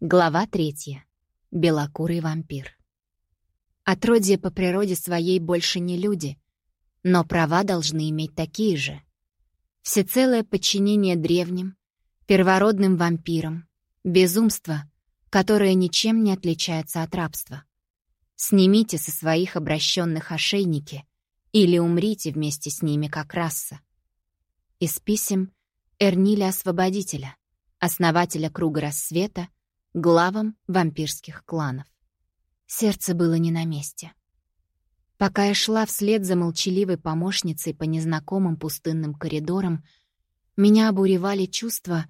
Глава третья. Белокурый вампир. Отродье по природе своей больше не люди, но права должны иметь такие же. Всецелое подчинение древним, первородным вампирам, безумство, которое ничем не отличается от рабства. Снимите со своих обращенных ошейники или умрите вместе с ними как раса. Из писем Эрниля Освободителя, основателя Круга Рассвета, главам вампирских кланов. Сердце было не на месте. Пока я шла вслед за молчаливой помощницей по незнакомым пустынным коридорам, меня обуревали чувства,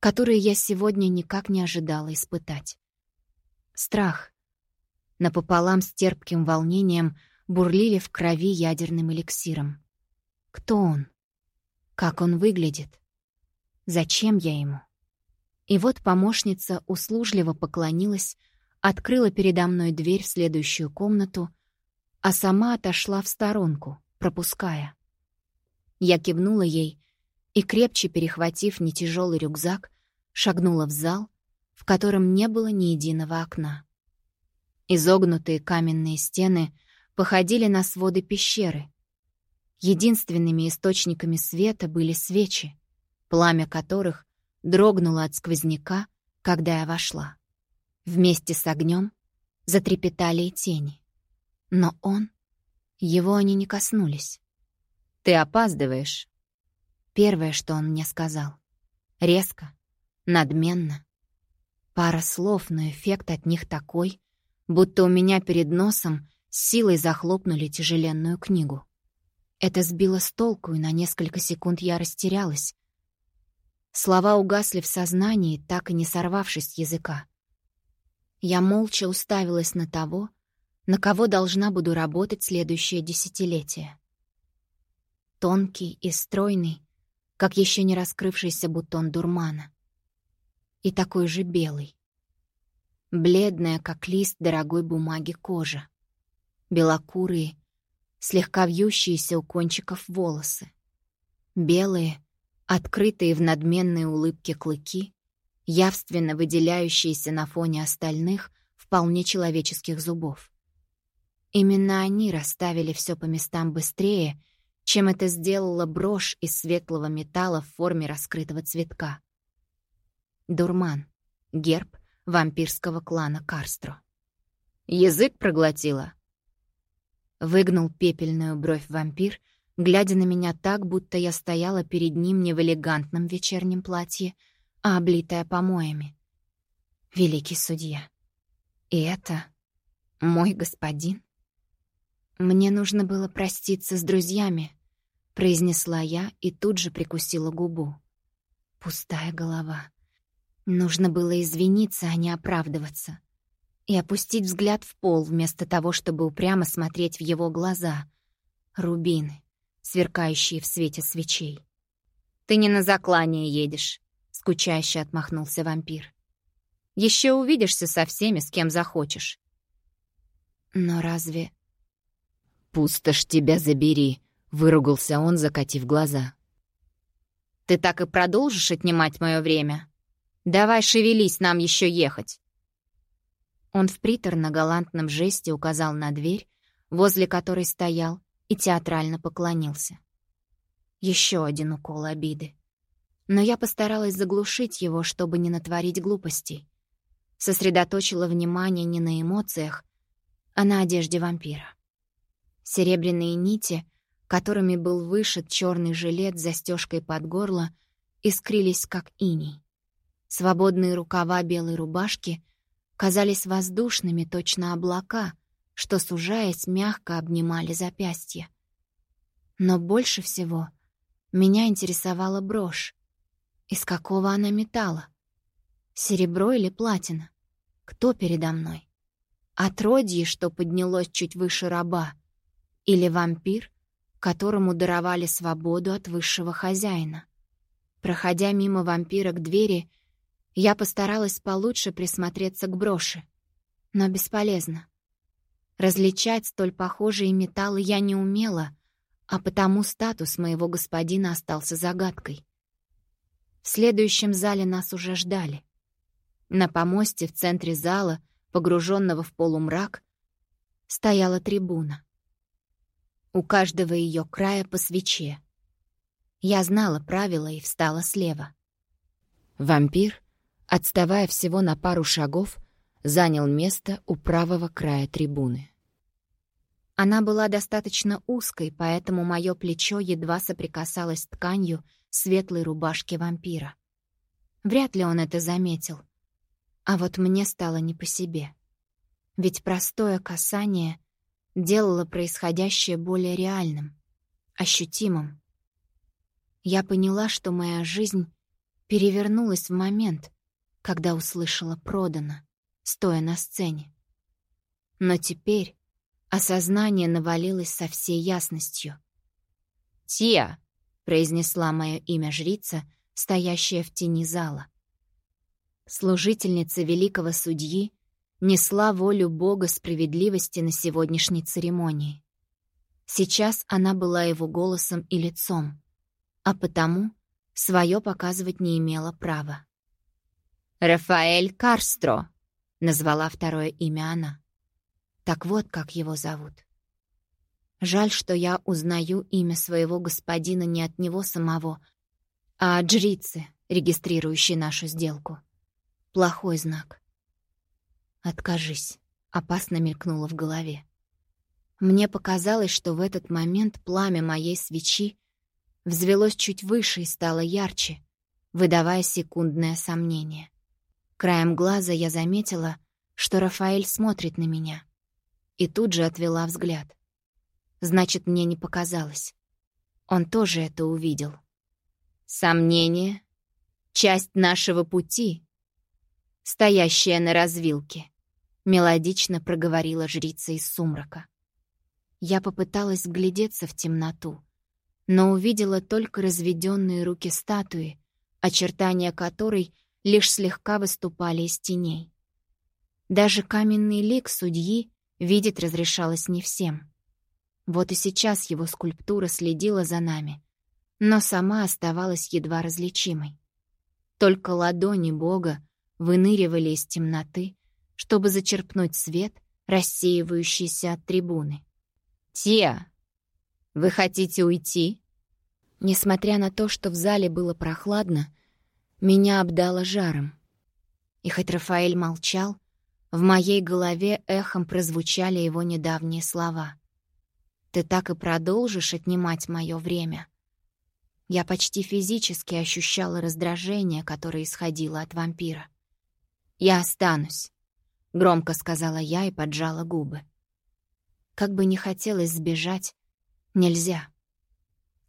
которые я сегодня никак не ожидала испытать. Страх. Напополам с терпким волнением бурлили в крови ядерным эликсиром. Кто он? Как он выглядит? Зачем я ему? И вот помощница услужливо поклонилась, открыла передо мной дверь в следующую комнату, а сама отошла в сторонку, пропуская. Я кивнула ей и, крепче перехватив нетяжелый рюкзак, шагнула в зал, в котором не было ни единого окна. Изогнутые каменные стены походили на своды пещеры. Единственными источниками света были свечи, пламя которых дрогнула от сквозняка, когда я вошла. Вместе с огнем затрепетали и тени. Но он... Его они не коснулись. «Ты опаздываешь», — первое, что он мне сказал. Резко, надменно. Пара слов, но эффект от них такой, будто у меня перед носом с силой захлопнули тяжеленную книгу. Это сбило с толку, и на несколько секунд я растерялась, Слова угасли в сознании, так и не сорвавшись с языка. Я молча уставилась на того, на кого должна буду работать следующее десятилетие. Тонкий и стройный, как еще не раскрывшийся бутон дурмана. И такой же белый. Бледная, как лист дорогой бумаги кожа. Белокурые, слегка вьющиеся у кончиков волосы. Белые, Открытые в надменной улыбке клыки, явственно выделяющиеся на фоне остальных вполне человеческих зубов. Именно они расставили все по местам быстрее, чем это сделала брошь из светлого металла в форме раскрытого цветка. Дурман. Герб вампирского клана Карстро. «Язык проглотила?» Выгнул пепельную бровь вампир — глядя на меня так, будто я стояла перед ним не в элегантном вечернем платье, а облитая помоями. Великий судья. И это мой господин? Мне нужно было проститься с друзьями, произнесла я и тут же прикусила губу. Пустая голова. Нужно было извиниться, а не оправдываться. И опустить взгляд в пол, вместо того, чтобы упрямо смотреть в его глаза. Рубины сверкающие в свете свечей. «Ты не на заклание едешь», — скучающе отмахнулся вампир. «Еще увидишься со всеми, с кем захочешь». «Но разве...» «Пустошь тебя забери», — выругался он, закатив глаза. «Ты так и продолжишь отнимать мое время? Давай шевелись, нам еще ехать». Он в приторно-галантном жесте указал на дверь, возле которой стоял, и театрально поклонился. Еще один укол обиды. Но я постаралась заглушить его, чтобы не натворить глупостей. Сосредоточила внимание не на эмоциях, а на одежде вампира. Серебряные нити, которыми был вышит черный жилет с застежкой под горло, искрились как иней. Свободные рукава белой рубашки казались воздушными, точно облака, что, сужаясь, мягко обнимали запястья. Но больше всего меня интересовала брошь. Из какого она металла? Серебро или платина? Кто передо мной? Отродье, что поднялось чуть выше раба? Или вампир, которому даровали свободу от высшего хозяина? Проходя мимо вампира к двери, я постаралась получше присмотреться к броши. Но бесполезно. Различать столь похожие металлы я не умела, а потому статус моего господина остался загадкой. В следующем зале нас уже ждали. На помосте в центре зала, погруженного в полумрак, стояла трибуна. У каждого ее края по свече. Я знала правила и встала слева. Вампир, отставая всего на пару шагов, занял место у правого края трибуны. Она была достаточно узкой, поэтому мое плечо едва соприкасалось тканью светлой рубашки вампира. Вряд ли он это заметил. А вот мне стало не по себе. Ведь простое касание делало происходящее более реальным, ощутимым. Я поняла, что моя жизнь перевернулась в момент, когда услышала «продано», стоя на сцене. Но теперь осознание навалилось со всей ясностью. «Тия!» — произнесла мое имя жрица, стоящая в тени зала. Служительница великого судьи несла волю Бога справедливости на сегодняшней церемонии. Сейчас она была его голосом и лицом, а потому свое показывать не имела права. «Рафаэль Карстро», — назвала второе имя она. Так вот, как его зовут. Жаль, что я узнаю имя своего господина не от него самого, а от жрицы, регистрирующей нашу сделку. Плохой знак. «Откажись», — опасно мелькнуло в голове. Мне показалось, что в этот момент пламя моей свечи взвелось чуть выше и стало ярче, выдавая секундное сомнение. Краем глаза я заметила, что Рафаэль смотрит на меня. И тут же отвела взгляд. Значит, мне не показалось. Он тоже это увидел. Сомнение — часть нашего пути, стоящая на развилке. — мелодично проговорила жрица из сумрака. Я попыталась вглядеться в темноту, но увидела только разведенные руки статуи, очертания которой лишь слегка выступали из теней. Даже каменный лик судьи видеть разрешалось не всем. Вот и сейчас его скульптура следила за нами, но сама оставалась едва различимой. Только ладони Бога выныривали из темноты, чтобы зачерпнуть свет, рассеивающийся от трибуны. «Тия, вы хотите уйти?» Несмотря на то, что в зале было прохладно, меня обдало жаром. И хоть Рафаэль молчал, в моей голове эхом прозвучали его недавние слова. «Ты так и продолжишь отнимать мое время?» Я почти физически ощущала раздражение, которое исходило от вампира. «Я останусь. — громко сказала я и поджала губы. Как бы не хотелось сбежать, нельзя.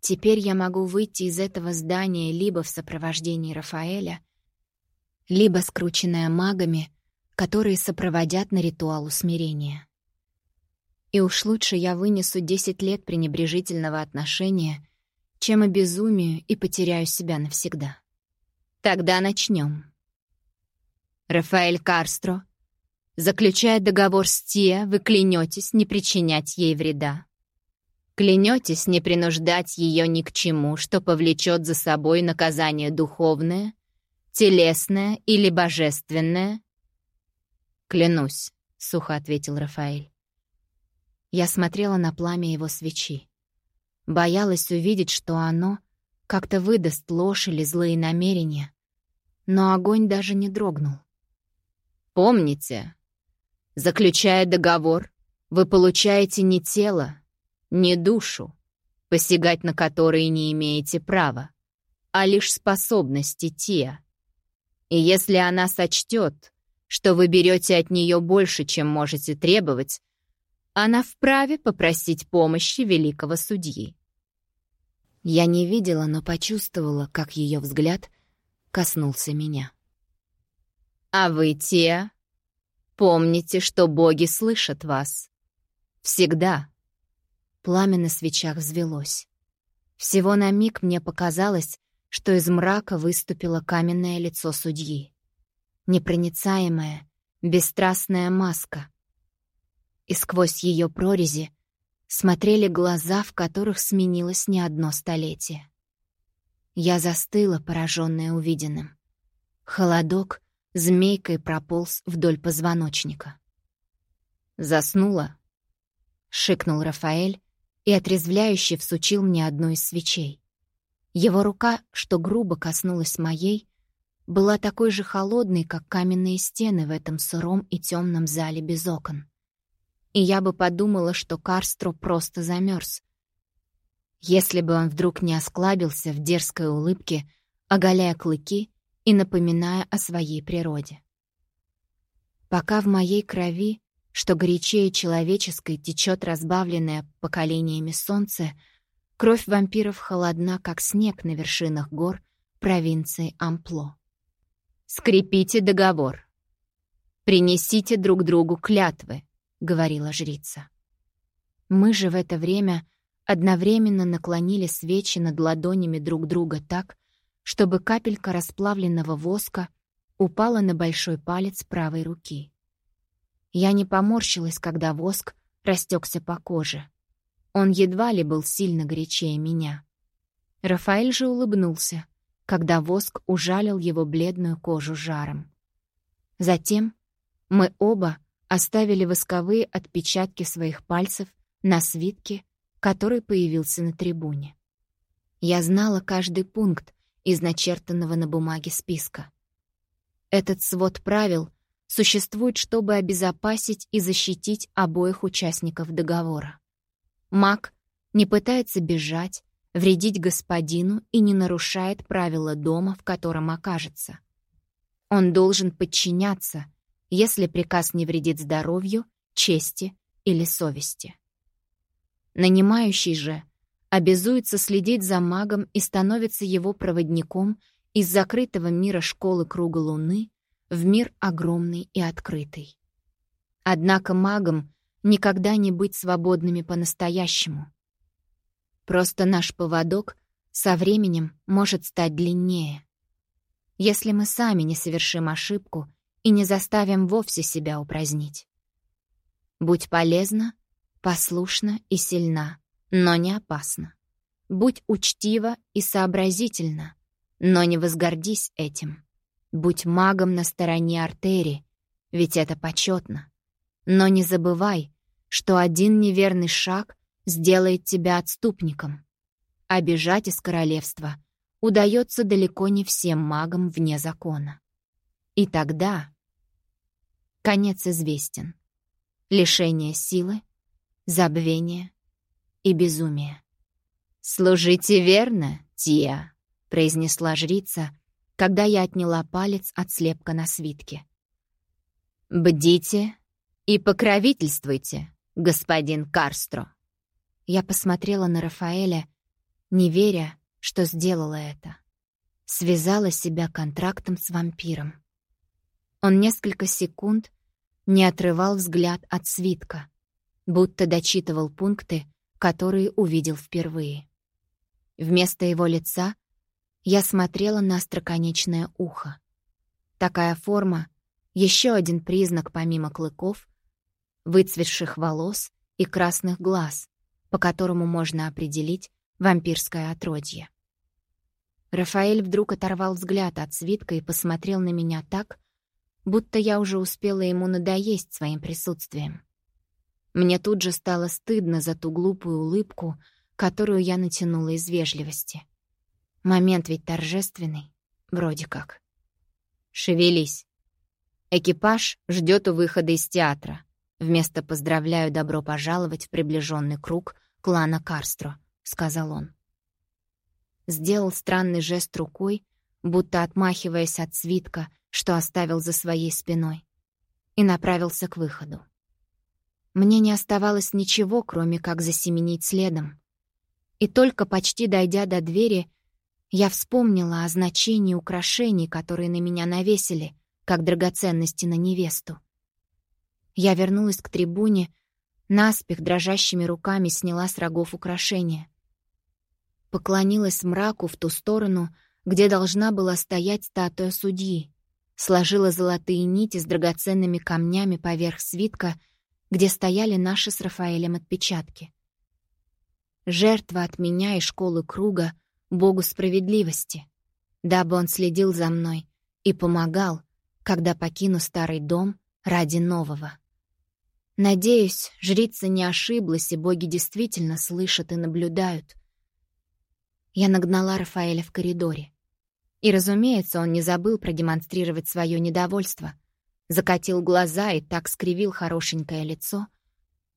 Теперь я могу выйти из этого здания либо в сопровождении Рафаэля, либо скрученная магами, которые сопроводят на ритуал усмирения. И уж лучше я вынесу 10 лет пренебрежительного отношения, чем обезумию и потеряю себя навсегда. Тогда начнем. Рафаэль Карстро Заключая договор с Тия, вы клянетесь не причинять ей вреда. Клянетесь не принуждать ее ни к чему, что повлечет за собой наказание духовное, телесное или божественное? «Клянусь», — сухо ответил Рафаэль. Я смотрела на пламя его свечи. Боялась увидеть, что оно как-то выдаст ложь или злые намерения, но огонь даже не дрогнул. «Помните, Заключая договор, вы получаете не тело, не душу, посягать на которые не имеете права, а лишь способности Тия. И если она сочтет, что вы берете от нее больше, чем можете требовать, она вправе попросить помощи великого судьи. Я не видела, но почувствовала, как ее взгляд коснулся меня. «А вы, Тия, Помните, что боги слышат вас. Всегда. Пламя на свечах взвелось. Всего на миг мне показалось, что из мрака выступило каменное лицо судьи. Непроницаемая, бесстрастная маска. И сквозь ее прорези смотрели глаза, в которых сменилось не одно столетие. Я застыла, пораженная увиденным. Холодок змейкой прополз вдоль позвоночника. «Заснула?» — шикнул Рафаэль и отрезвляюще всучил мне одну из свечей. Его рука, что грубо коснулась моей, была такой же холодной, как каменные стены в этом сыром и темном зале без окон. И я бы подумала, что Карстро просто замерз. Если бы он вдруг не осклабился в дерзкой улыбке, оголяя клыки и напоминая о своей природе. Пока в моей крови, что горячее человеческой, течет разбавленное поколениями солнце, кровь вампиров холодна, как снег на вершинах гор провинции Ампло. «Скрепите договор. Принесите друг другу клятвы», — говорила жрица. Мы же в это время одновременно наклонили свечи над ладонями друг друга так, чтобы капелька расплавленного воска упала на большой палец правой руки. Я не поморщилась, когда воск растекся по коже. Он едва ли был сильно горячее меня. Рафаэль же улыбнулся, когда воск ужалил его бледную кожу жаром. Затем мы оба оставили восковые отпечатки своих пальцев на свитке, который появился на трибуне. Я знала каждый пункт, из начертанного на бумаге списка. Этот свод правил существует, чтобы обезопасить и защитить обоих участников договора. Маг не пытается бежать, вредить господину и не нарушает правила дома, в котором окажется. Он должен подчиняться, если приказ не вредит здоровью, чести или совести. Нанимающий же обязуется следить за магом и становится его проводником из закрытого мира школы Круга Луны в мир огромный и открытый. Однако магам никогда не быть свободными по-настоящему. Просто наш поводок со временем может стать длиннее. Если мы сами не совершим ошибку и не заставим вовсе себя упразднить. Будь полезна, послушна и сильна — но не опасно. Будь учтива и сообразительна, но не возгордись этим. Будь магом на стороне артерии, ведь это почетно. Но не забывай, что один неверный шаг сделает тебя отступником. А бежать из королевства удается далеко не всем магам вне закона. И тогда конец известен. Лишение силы, забвение, и безумие. «Служите верно, Тия», — произнесла жрица, когда я отняла палец от слепка на свитке. «Бдите и покровительствуйте, господин Карстро». Я посмотрела на Рафаэля, не веря, что сделала это. Связала себя контрактом с вампиром. Он несколько секунд не отрывал взгляд от свитка, будто дочитывал пункты, которые увидел впервые. Вместо его лица я смотрела на остроконечное ухо. Такая форма — еще один признак помимо клыков, выцветших волос и красных глаз, по которому можно определить вампирское отродье. Рафаэль вдруг оторвал взгляд от свитка и посмотрел на меня так, будто я уже успела ему надоесть своим присутствием. Мне тут же стало стыдно за ту глупую улыбку, которую я натянула из вежливости. Момент ведь торжественный, вроде как. «Шевелись. Экипаж ждет у выхода из театра. Вместо «поздравляю, добро пожаловать» в приближенный круг клана Карстро», — сказал он. Сделал странный жест рукой, будто отмахиваясь от свитка, что оставил за своей спиной, и направился к выходу. Мне не оставалось ничего, кроме как засеменить следом. И только почти дойдя до двери, я вспомнила о значении украшений, которые на меня навесили, как драгоценности на невесту. Я вернулась к трибуне, наспех дрожащими руками сняла с рогов украшения. Поклонилась мраку в ту сторону, где должна была стоять статуя судьи, сложила золотые нити с драгоценными камнями поверх свитка — где стояли наши с Рафаэлем отпечатки. Жертва от меня и школы круга Богу справедливости, дабы он следил за мной и помогал, когда покину старый дом ради нового. Надеюсь, жрица не ошиблась, и боги действительно слышат и наблюдают. Я нагнала Рафаэля в коридоре. И, разумеется, он не забыл продемонстрировать свое недовольство. Закатил глаза и так скривил хорошенькое лицо,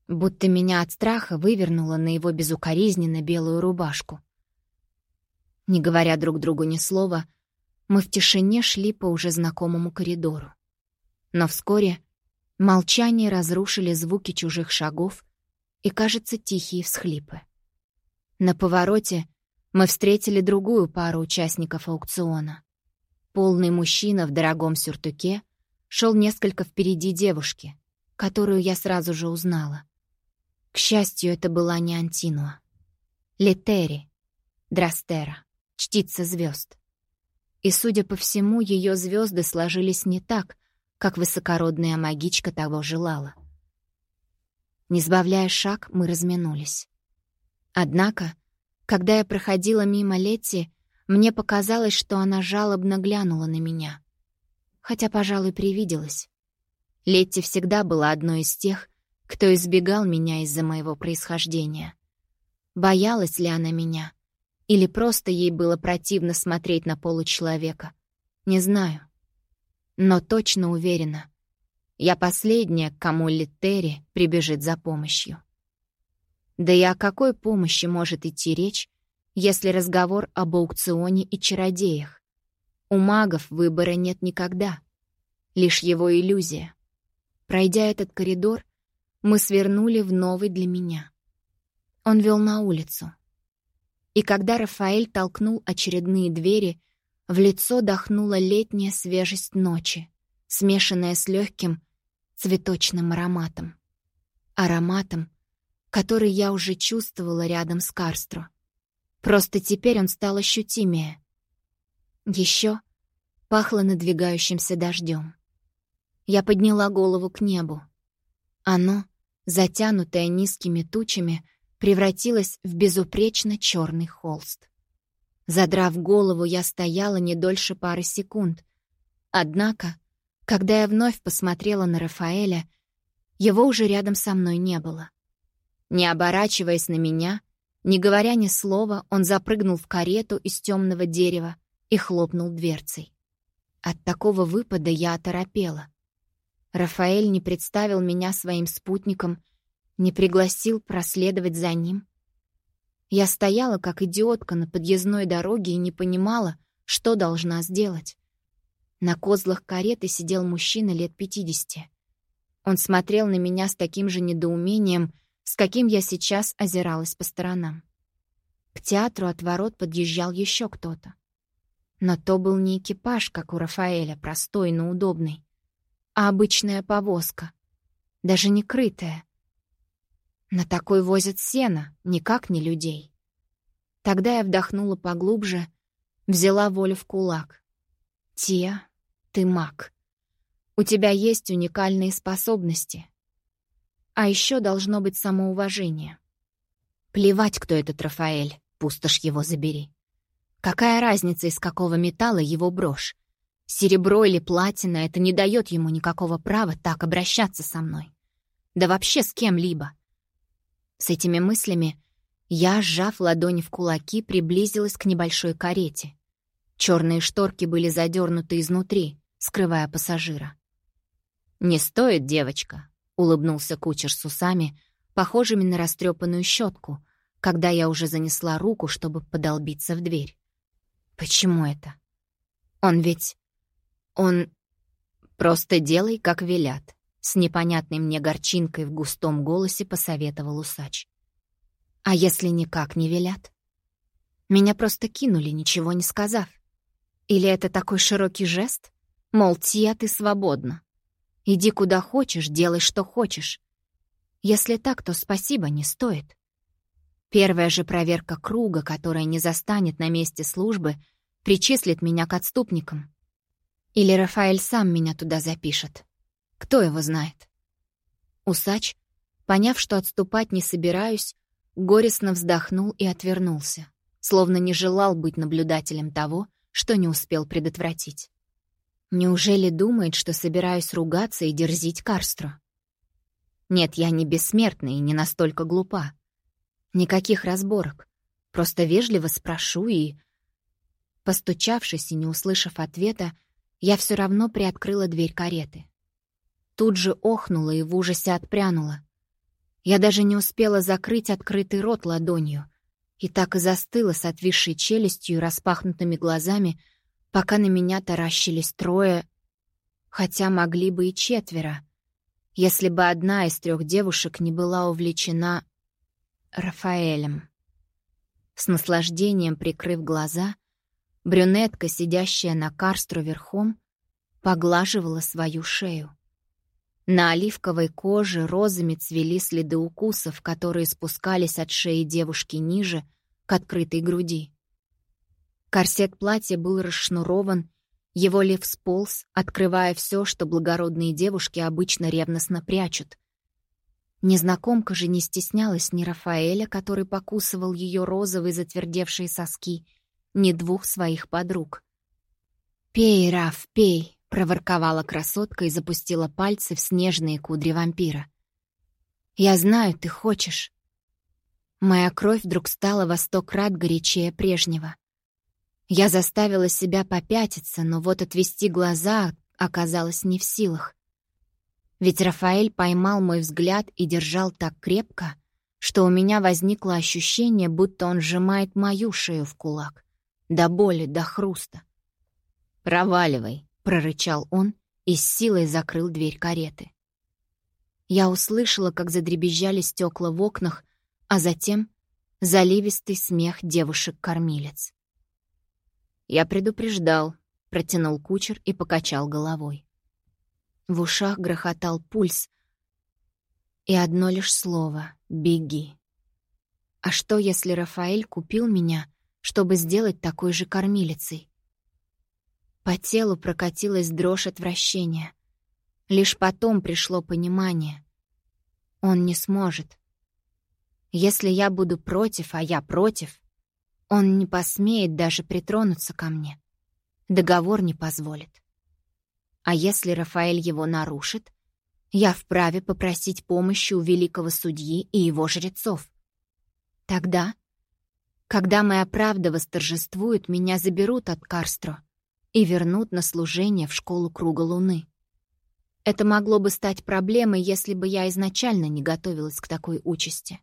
будто меня от страха вывернуло на его безукоризненно белую рубашку. Не говоря друг другу ни слова, мы в тишине шли по уже знакомому коридору. Но вскоре молчание разрушили звуки чужих шагов и, кажется, тихие всхлипы. На повороте мы встретили другую пару участников аукциона. Полный мужчина в дорогом сюртуке шел несколько впереди девушки, которую я сразу же узнала. К счастью, это была не Антинуа. Летери, Драстера, чтица звезд. И, судя по всему, ее звезды сложились не так, как высокородная магичка того желала. Не сбавляя шаг, мы разминулись. Однако, когда я проходила мимо Летти, мне показалось, что она жалобно глянула на меня. Хотя, пожалуй, привиделась. Летти всегда была одной из тех, кто избегал меня из-за моего происхождения. Боялась ли она меня? Или просто ей было противно смотреть на получеловека? Не знаю. Но точно уверена. Я последняя, к кому Литтери прибежит за помощью. Да и о какой помощи может идти речь, если разговор об аукционе и чародеях? У магов выбора нет никогда. Лишь его иллюзия. Пройдя этот коридор, мы свернули в новый для меня. Он вел на улицу. И когда Рафаэль толкнул очередные двери, в лицо дохнула летняя свежесть ночи, смешанная с легким цветочным ароматом. Ароматом, который я уже чувствовала рядом с Карстро. Просто теперь он стал ощутимее. Еще пахло надвигающимся дождем. Я подняла голову к небу. Оно, затянутое низкими тучами, превратилось в безупречно черный холст. Задрав голову, я стояла не дольше пары секунд. Однако, когда я вновь посмотрела на Рафаэля, его уже рядом со мной не было. Не оборачиваясь на меня, не говоря ни слова, он запрыгнул в карету из темного дерева и хлопнул дверцей. От такого выпада я оторопела. Рафаэль не представил меня своим спутником, не пригласил проследовать за ним. Я стояла, как идиотка, на подъездной дороге и не понимала, что должна сделать. На козлах кареты сидел мужчина лет пятидесяти. Он смотрел на меня с таким же недоумением, с каким я сейчас озиралась по сторонам. К театру от ворот подъезжал еще кто-то. Но то был не экипаж, как у Рафаэля, простой, но удобный, а обычная повозка, даже не крытая. На такой возят сено, никак не людей. Тогда я вдохнула поглубже, взяла волю в кулак. «Тия, ты маг. У тебя есть уникальные способности. А еще должно быть самоуважение. Плевать, кто этот Рафаэль, пустошь его забери. Какая разница, из какого металла его брошь? Серебро или платина — это не дает ему никакого права так обращаться со мной. Да вообще с кем-либо. С этими мыслями я, сжав ладони в кулаки, приблизилась к небольшой карете. Черные шторки были задернуты изнутри, скрывая пассажира. «Не стоит, девочка», — улыбнулся кучер с усами, похожими на растрепанную щетку, когда я уже занесла руку, чтобы подолбиться в дверь. «Почему это? Он ведь... Он... Просто делай, как велят», — с непонятной мне горчинкой в густом голосе посоветовал усач. «А если никак не велят?» Меня просто кинули, ничего не сказав. Или это такой широкий жест? Мол, Тия, ты свободна. Иди куда хочешь, делай, что хочешь. Если так, то спасибо не стоит. Первая же проверка круга, которая не застанет на месте службы, причислит меня к отступникам. Или Рафаэль сам меня туда запишет. Кто его знает? Усач, поняв, что отступать не собираюсь, горестно вздохнул и отвернулся, словно не желал быть наблюдателем того, что не успел предотвратить. Неужели думает, что собираюсь ругаться и дерзить Карстро? Нет, я не бессмертна и не настолько глупа. Никаких разборок. Просто вежливо спрошу и... Постучавшись и не услышав ответа, я все равно приоткрыла дверь кареты. Тут же охнула и в ужасе отпрянула. Я даже не успела закрыть открытый рот ладонью и так и застыла с отвисшей челюстью и распахнутыми глазами, пока на меня таращились трое, хотя могли бы и четверо, если бы одна из трех девушек не была увлечена Рафаэлем. С наслаждением прикрыв глаза, брюнетка, сидящая на карстру верхом, поглаживала свою шею. На оливковой коже розами цвели следы укусов, которые спускались от шеи девушки ниже, к открытой груди. Корсет платья был расшнурован, его лев сполз, открывая все, что благородные девушки обычно ревностно прячут. Незнакомка же не стеснялась ни Рафаэля, который покусывал ее розовые затвердевшие соски, ни двух своих подруг. «Пей, Раф, пей!» — проворковала красотка и запустила пальцы в снежные кудри вампира. «Я знаю, ты хочешь». Моя кровь вдруг стала во сто крат горячее прежнего. Я заставила себя попятиться, но вот отвести глаза оказалось не в силах. Ведь Рафаэль поймал мой взгляд и держал так крепко, что у меня возникло ощущение, будто он сжимает мою шею в кулак. До боли, до хруста. «Проваливай», прорычал он и с силой закрыл дверь кареты. Я услышала, как задребезжали стекла в окнах, а затем заливистый смех девушек-кормилец. «Я предупреждал», — протянул кучер и покачал головой. В ушах грохотал пульс, и одно лишь слово — «беги». А что, если Рафаэль купил меня, чтобы сделать такой же кормилицей? По телу прокатилась дрожь отвращения. Лишь потом пришло понимание. Он не сможет. Если я буду против, а я против, он не посмеет даже притронуться ко мне. Договор не позволит. А если Рафаэль его нарушит, я вправе попросить помощи у великого судьи и его жрецов. Тогда, когда моя правда восторжествует, меня заберут от Карстро, и вернут на служение в школу Круга Луны. Это могло бы стать проблемой, если бы я изначально не готовилась к такой участи.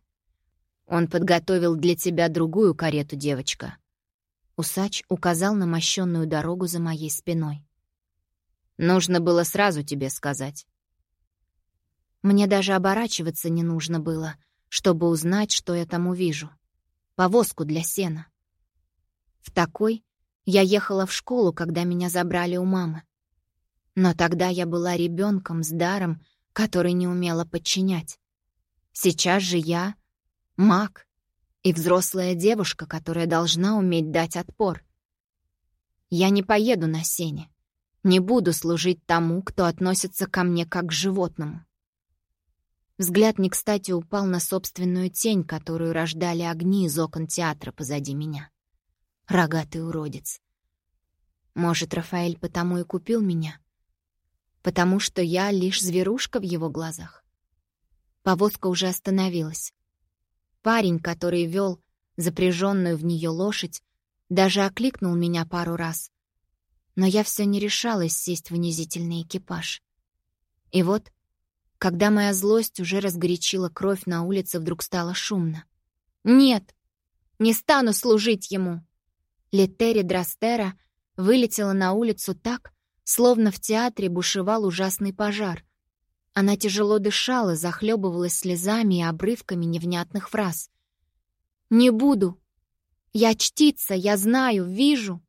Он подготовил для тебя другую карету, девочка. Усач указал на мощенную дорогу за моей спиной. Нужно было сразу тебе сказать. Мне даже оборачиваться не нужно было, чтобы узнать, что я там увижу. Повозку для сена. В такой я ехала в школу, когда меня забрали у мамы. Но тогда я была ребенком с даром, который не умела подчинять. Сейчас же я — маг и взрослая девушка, которая должна уметь дать отпор. Я не поеду на сене, не буду служить тому, кто относится ко мне как к животному. Взгляд не кстати упал на собственную тень, которую рождали огни из окон театра позади меня рогатый уродец. Может, Рафаэль потому и купил меня? Потому что я лишь зверушка в его глазах. Повозка уже остановилась. Парень, который вел запряженную в нее лошадь, даже окликнул меня пару раз. Но я все не решалась сесть в унизительный экипаж. И вот, когда моя злость уже разгорячила кровь на улице, вдруг стало шумно. «Нет! Не стану служить ему!» Летери Драстера вылетела на улицу так, словно в театре бушевал ужасный пожар. Она тяжело дышала, захлебывалась слезами и обрывками невнятных фраз. «Не буду! Я чтица, я знаю, вижу!»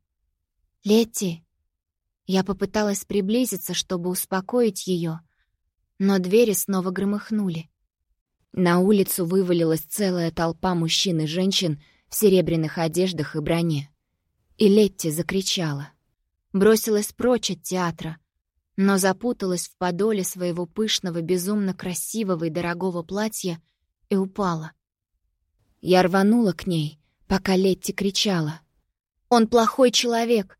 «Летти!» Я попыталась приблизиться, чтобы успокоить ее, но двери снова громыхнули. На улицу вывалилась целая толпа мужчин и женщин в серебряных одеждах и броне. И Летти закричала. Бросилась прочь от театра, но запуталась в подоле своего пышного, безумно красивого и дорогого платья и упала. Я рванула к ней, пока Летти кричала. «Он плохой человек!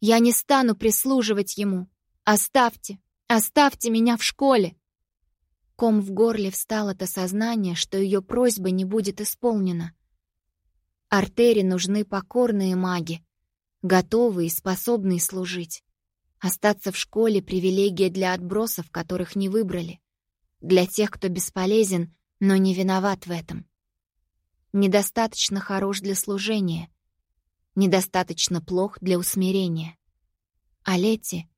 Я не стану прислуживать ему. Оставьте, оставьте меня в школе. Ком в горле встал от осознания, что ее просьба не будет исполнена. Артере нужны покорные маги, готовые и способные служить. Остаться в школе — привилегия для отбросов, которых не выбрали. Для тех, кто бесполезен, но не виноват в этом. Недостаточно хорош для служения. Недостаточно плох для усмирения. А Летти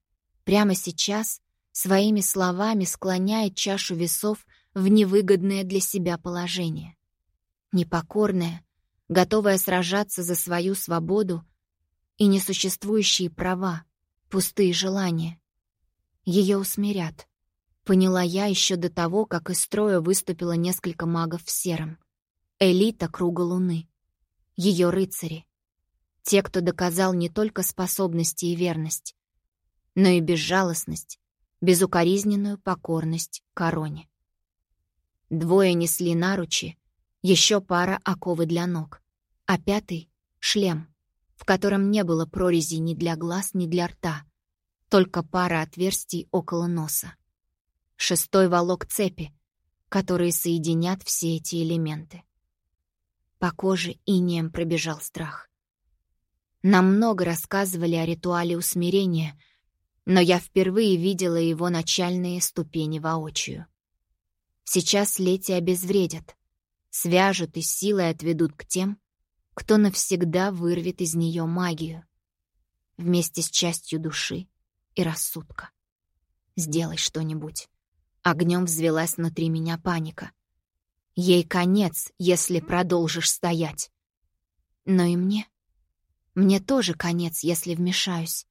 прямо сейчас своими словами склоняет чашу весов в невыгодное для себя положение. Непокорная, готовая сражаться за свою свободу и несуществующие права, пустые желания. Ее усмирят. Поняла я еще до того, как из строя выступило несколько магов в сером. Элита Круга Луны. Ее рыцари. Те, кто доказал не только способности и верность, но и безжалостность, безукоризненную покорность короне. Двое несли наручи, еще пара оковы для ног, а пятый — шлем, в котором не было прорези ни для глаз, ни для рта, только пара отверстий около носа. Шестой волок цепи, которые соединят все эти элементы. По коже инеем пробежал страх. Нам много рассказывали о ритуале усмирения, но я впервые видела его начальные ступени воочию. Сейчас Лети обезвредят, свяжут и силой отведут к тем, кто навсегда вырвет из нее магию, вместе с частью души и рассудка. Сделай что-нибудь. Огнем взвелась внутри меня паника. Ей конец, если продолжишь стоять. Но и мне. Мне тоже конец, если вмешаюсь.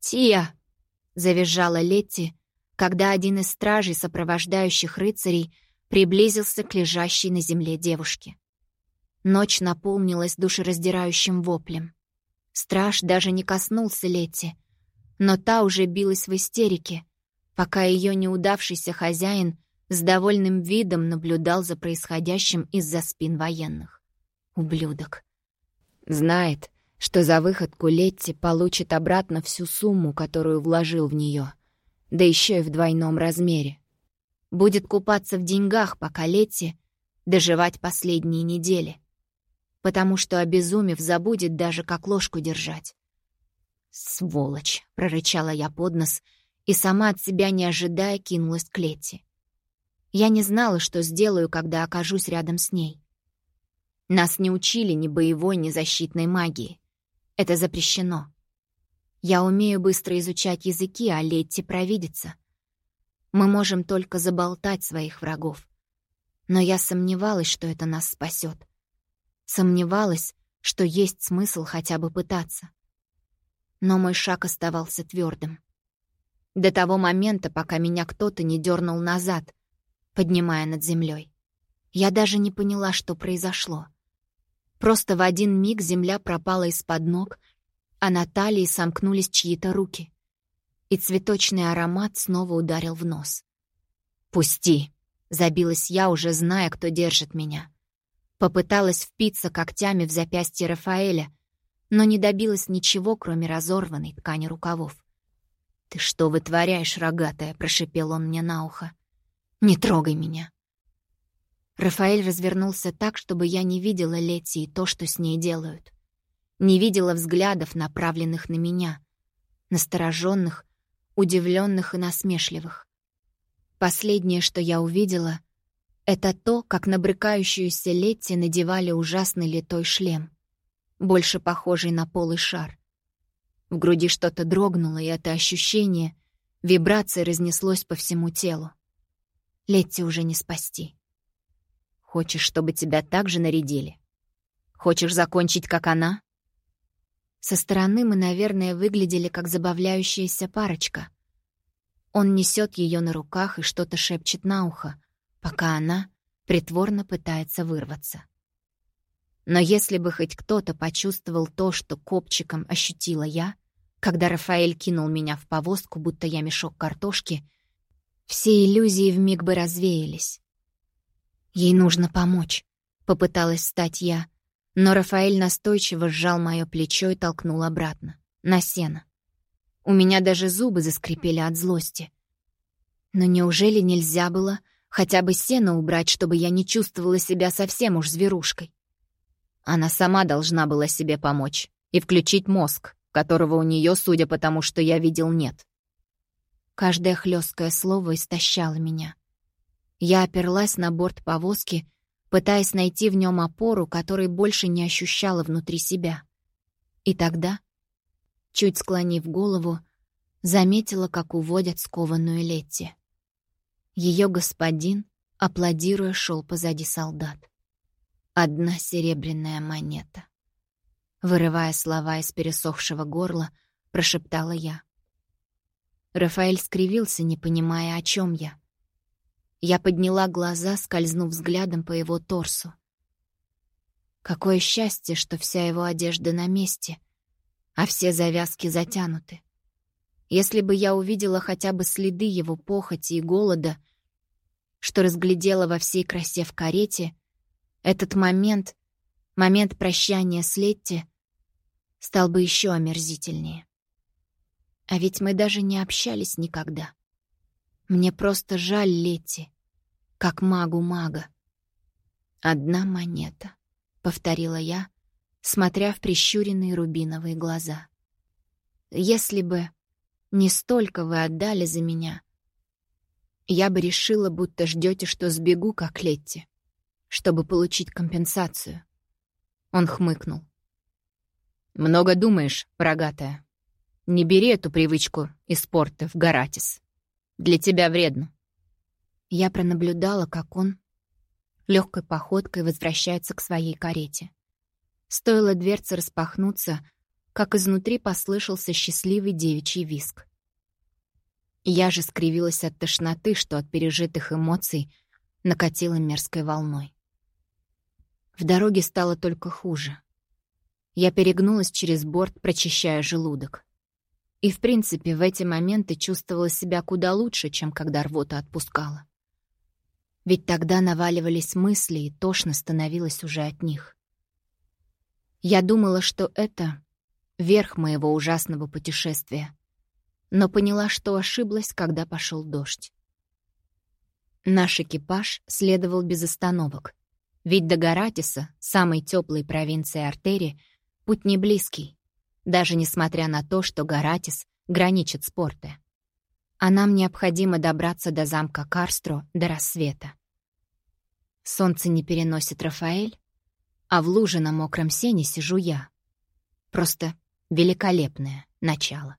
«Тия!» — завизжала Летти, когда один из стражей, сопровождающих рыцарей, приблизился к лежащей на земле девушке. Ночь наполнилась душераздирающим воплем. Страж даже не коснулся Летти, но та уже билась в истерике, пока ее неудавшийся хозяин с довольным видом наблюдал за происходящим из-за спин военных. Ублюдок. Знает, что за выходку Летти получит обратно всю сумму, которую вложил в нее, да еще и в двойном размере. Будет купаться в деньгах, пока Летти доживать последние недели, потому что, обезумев, забудет даже как ложку держать. «Сволочь!» — прорычала я под нос и сама от себя не ожидая кинулась к Летти. Я не знала, что сделаю, когда окажусь рядом с ней. Нас не учили ни боевой, ни защитной магии. Это запрещено. Я умею быстро изучать языки, а Летти провидится. Мы можем только заболтать своих врагов. Но я сомневалась, что это нас спасет. Сомневалась, что есть смысл хотя бы пытаться но мой шаг оставался твердым. До того момента, пока меня кто-то не дернул назад, поднимая над землей. Я даже не поняла, что произошло. Просто в один миг земля пропала из-под ног, а на талии сомкнулись чьи-то руки. И цветочный аромат снова ударил в нос. «Пусти!» — забилась я, уже зная, кто держит меня. Попыталась впиться когтями в запястье Рафаэля — но не добилась ничего, кроме разорванной ткани рукавов. «Ты что вытворяешь, рогатая?» — прошипел он мне на ухо. «Не трогай меня!» Рафаэль развернулся так, чтобы я не видела Летти и то, что с ней делают. Не видела взглядов, направленных на меня, настороженных, удивленных и насмешливых. Последнее, что я увидела, это то, как на брыкающуюся Летти надевали ужасный литой шлем больше похожий на полый шар. В груди что-то дрогнуло, и это ощущение, вибрация разнеслось по всему телу. Летти уже не спасти. Хочешь, чтобы тебя так же нарядили? Хочешь закончить, как она? Со стороны мы, наверное, выглядели как забавляющаяся парочка. Он несет ее на руках и что-то шепчет на ухо, пока она притворно пытается вырваться. Но если бы хоть кто-то почувствовал то, что копчиком ощутила я, когда Рафаэль кинул меня в повозку, будто я мешок картошки, все иллюзии вмиг бы развеялись. «Ей нужно помочь», — попыталась стать я, но Рафаэль настойчиво сжал мое плечо и толкнул обратно. на сено. У меня даже зубы заскрипели от злости. Но неужели нельзя было хотя бы сено убрать, чтобы я не чувствовала себя совсем уж зверушкой? Она сама должна была себе помочь и включить мозг, которого у нее, судя по тому, что я видел, нет. Каждое хлесткое слово истощало меня. Я оперлась на борт повозки, пытаясь найти в нем опору, которой больше не ощущала внутри себя. И тогда, чуть склонив голову, заметила, как уводят скованную Летти. Ее господин, аплодируя, шел позади солдат. Одна серебряная монета. Вырывая слова из пересохшего горла, прошептала я. Рафаэль скривился, не понимая, о чем я. Я подняла глаза, скользнув взглядом по его торсу. Какое счастье, что вся его одежда на месте, а все завязки затянуты. Если бы я увидела хотя бы следы его похоти и голода, что разглядела во всей красе в карете, этот момент, момент прощания с Летти, стал бы еще омерзительнее. А ведь мы даже не общались никогда. Мне просто жаль Летти как магу мага. «Одна монета», — повторила я, смотря в прищуренные рубиновые глаза. «Если бы не столько вы отдали за меня, я бы решила, будто ждете, что сбегу, как Летти, чтобы получить компенсацию». Он хмыкнул. «Много думаешь, рогатая. Не бери эту привычку из спорта в Гаратис. Для тебя вредно. Я пронаблюдала, как он легкой походкой возвращается к своей карете. Стоило дверце распахнуться, как изнутри послышался счастливый девичий виск. Я же скривилась от тошноты, что от пережитых эмоций накатила мерзкой волной. В дороге стало только хуже. Я перегнулась через борт, прочищая желудок. И, в принципе, в эти моменты чувствовала себя куда лучше, чем когда рвота отпускала. Ведь тогда наваливались мысли, и тошно становилось уже от них. Я думала, что это верх моего ужасного путешествия, но поняла, что ошиблась, когда пошел дождь. Наш экипаж следовал без остановок, ведь до Гаратиса, самой теплой провинции Артери, путь не близкий, даже несмотря на то, что Гаратис граничит с Порте а нам необходимо добраться до замка Карстро до рассвета. Солнце не переносит Рафаэль, а в луже на мокром сене сижу я. Просто великолепное начало.